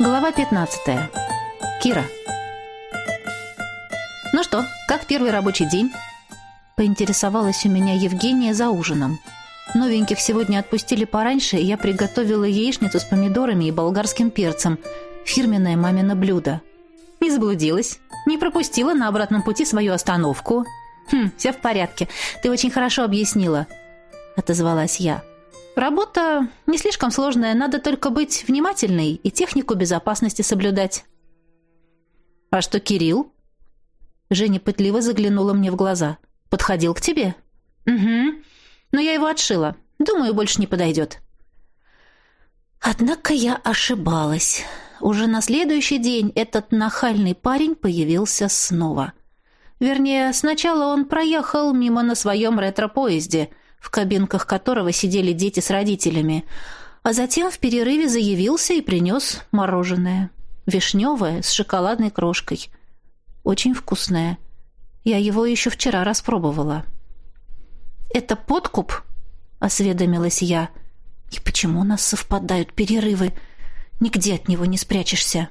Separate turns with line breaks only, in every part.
Глава 15. Кира. «Ну что, как первый рабочий день?» Поинтересовалась у меня Евгения за ужином. Новеньких сегодня отпустили пораньше, и я приготовила яичницу с помидорами и болгарским перцем. Фирменное мамино блюдо. Не заблудилась, не пропустила на обратном пути свою остановку. «Хм, все в порядке. Ты очень хорошо объяснила», — отозвалась я. Работа не слишком сложная, надо только быть внимательной и технику безопасности соблюдать. А что Кирилл? Женя пытливо заглянула мне в глаза. Подходил к тебе? Угу. Но я его отшила. Думаю, больше не подойдет. Однако я ошибалась. Уже на следующий день этот нахальный парень появился снова. Вернее, сначала он проехал мимо на своем ретро-поезде — в кабинках которого сидели дети с родителями, а затем в перерыве заявился и принес мороженое. Вишневое, с шоколадной крошкой. Очень вкусное. Я его еще вчера распробовала. «Это подкуп?» — осведомилась я. «И почему у нас совпадают перерывы? Нигде от него не спрячешься».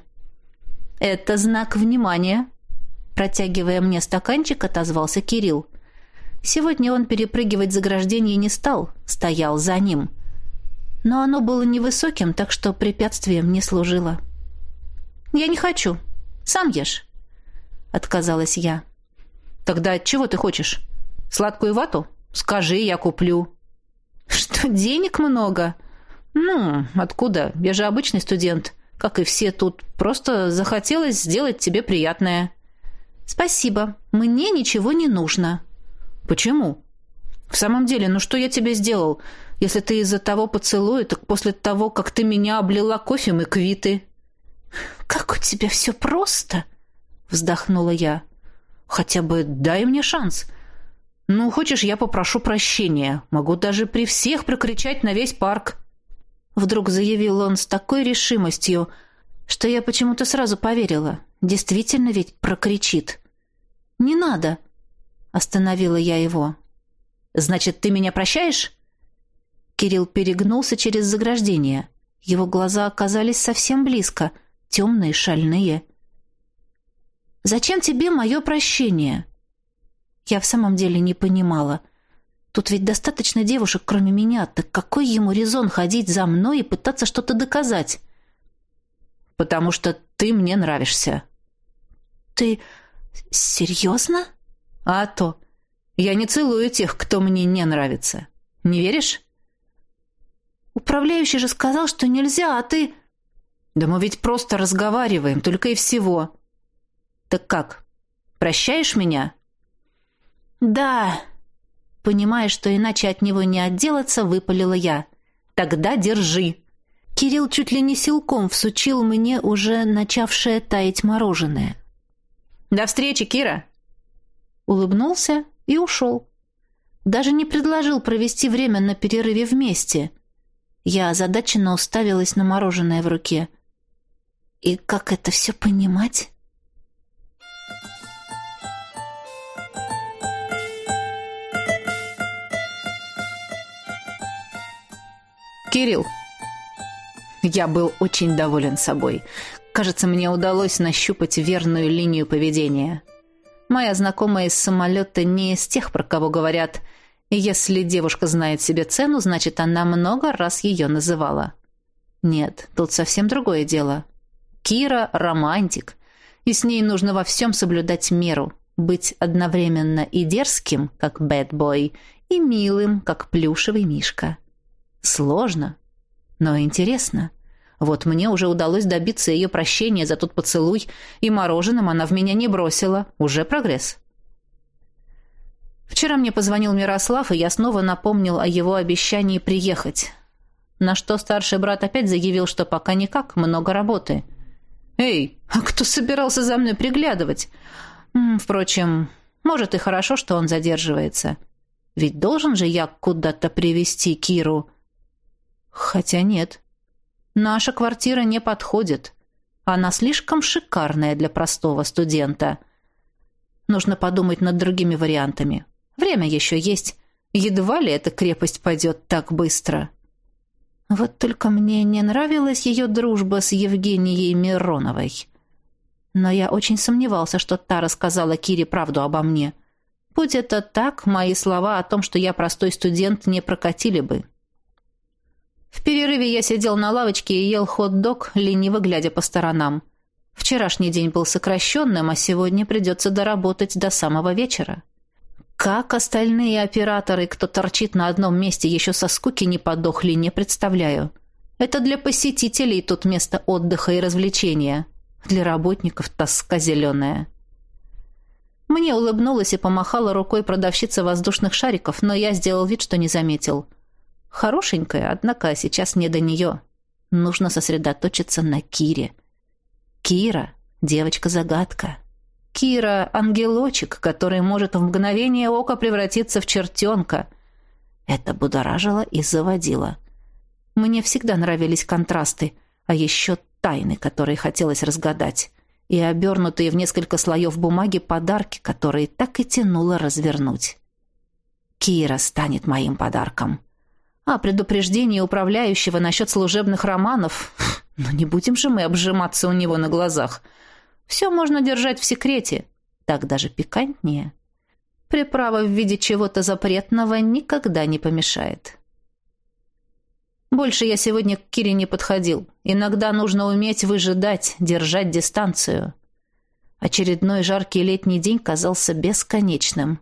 «Это знак внимания», — протягивая мне стаканчик, отозвался Кирилл. Сегодня он перепрыгивать заграждение не стал, стоял за ним. Но оно было невысоким, так что препятствием не служило. «Я не хочу. Сам ешь», — отказалась я. «Тогда чего ты хочешь? Сладкую вату? Скажи, я куплю». «Что, денег много?» «Ну, откуда? Я же обычный студент, как и все тут. Просто захотелось сделать тебе приятное». «Спасибо. Мне ничего не нужно», «Почему?» «В самом деле, ну что я тебе сделал? Если ты из-за того поцелуя, так после того, как ты меня облила кофе, мы квиты». «Как у тебя все просто!» — вздохнула я. «Хотя бы дай мне шанс. Ну, хочешь, я попрошу прощения. Могу даже при всех прокричать на весь парк». Вдруг заявил он с такой решимостью, что я почему-то сразу поверила. Действительно ведь прокричит. «Не надо!» Остановила я его. «Значит, ты меня прощаешь?» Кирилл перегнулся через заграждение. Его глаза оказались совсем близко, темные, шальные. «Зачем тебе мое прощение?» Я в самом деле не понимала. Тут ведь достаточно девушек, кроме меня. Так какой ему резон ходить за мной и пытаться что-то доказать? «Потому что ты мне нравишься». «Ты серьезно?» А то. Я не целую тех, кто мне не нравится. Не веришь? Управляющий же сказал, что нельзя, а ты... Да мы ведь просто разговариваем, только и всего. Так как? Прощаешь меня? Да. Понимая, что иначе от него не отделаться, выпалила я. Тогда держи. Кирилл чуть ли не силком всучил мне уже начавшее таять мороженое. До встречи, Кира улыбнулся и ушел. Даже не предложил провести время на перерыве вместе. Я озадаченно уставилась на мороженое в руке. И как это все понимать?
Кирилл. Я был очень доволен собой. Кажется, мне удалось нащупать верную линию поведения. Моя знакомая из самолета не из тех, про кого говорят «если девушка знает себе цену, значит, она много раз ее называла». Нет, тут совсем другое дело. Кира – романтик, и с ней нужно во всем соблюдать меру, быть одновременно и дерзким, как бэтбой, и милым, как плюшевый мишка. Сложно, но интересно. Вот мне уже удалось добиться ее прощения за тот поцелуй, и мороженым она в меня не бросила. Уже прогресс. Вчера мне позвонил Мирослав, и я снова напомнил о его обещании приехать. На что старший брат опять заявил, что пока никак, много работы. «Эй, а кто собирался за мной приглядывать?» «Впрочем, может и хорошо, что он задерживается. Ведь должен же я куда-то привести Киру». «Хотя нет». Наша квартира не подходит. Она слишком шикарная для простого студента. Нужно подумать над другими вариантами. Время еще есть. Едва ли эта крепость пойдет так быстро.
Вот только мне не нравилась ее дружба с Евгенией Мироновой. Но я очень сомневался, что та рассказала Кире правду обо мне. Будь это так, мои слова о том, что я простой студент, не прокатили бы. В перерыве я сидел на лавочке и ел хот-дог, лениво глядя по сторонам. Вчерашний день был сокращенным, а сегодня придется доработать до самого вечера. Как остальные операторы, кто торчит на одном месте, еще со скуки не подохли, не представляю. Это для посетителей тут место отдыха и развлечения. Для работников тоска зеленая. Мне улыбнулась и помахала рукой продавщица воздушных шариков, но я сделал вид, что не заметил. Хорошенькая, однако сейчас не до нее. Нужно сосредоточиться на Кире. Кира — девочка-загадка. Кира — ангелочек, который может в мгновение ока превратиться в чертенка. Это будоражило и заводило. Мне всегда нравились контрасты, а еще тайны, которые хотелось разгадать, и обернутые в несколько слоев бумаги подарки, которые так и тянуло развернуть. Кира станет моим подарком. А предупреждение управляющего насчет служебных романов... Но не будем же мы обжиматься у него на глазах — все можно держать в секрете. Так даже пикантнее. Приправа в виде чего-то запретного никогда не помешает. Больше я сегодня к Кире не подходил. Иногда нужно уметь выжидать, держать дистанцию. Очередной жаркий летний день казался бесконечным.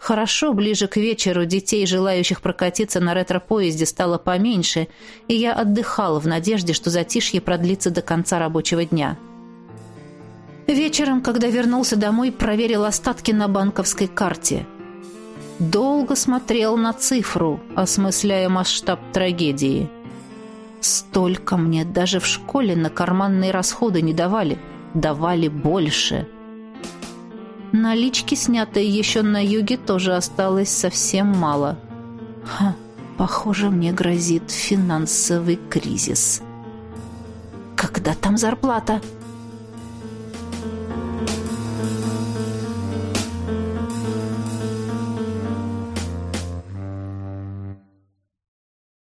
Хорошо, ближе к вечеру детей, желающих прокатиться на ретро-поезде, стало поменьше, и я отдыхала в надежде, что затишье продлится до конца рабочего дня. — Вечером, когда вернулся домой, проверил остатки на банковской карте. Долго смотрел на цифру, осмысляя масштаб трагедии. Столько мне даже в школе на карманные расходы не давали. Давали больше. Налички, снятые еще на юге, тоже осталось совсем мало. Ха, похоже, мне грозит финансовый кризис. «Когда там зарплата?»